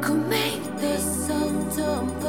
could make the sun tumble.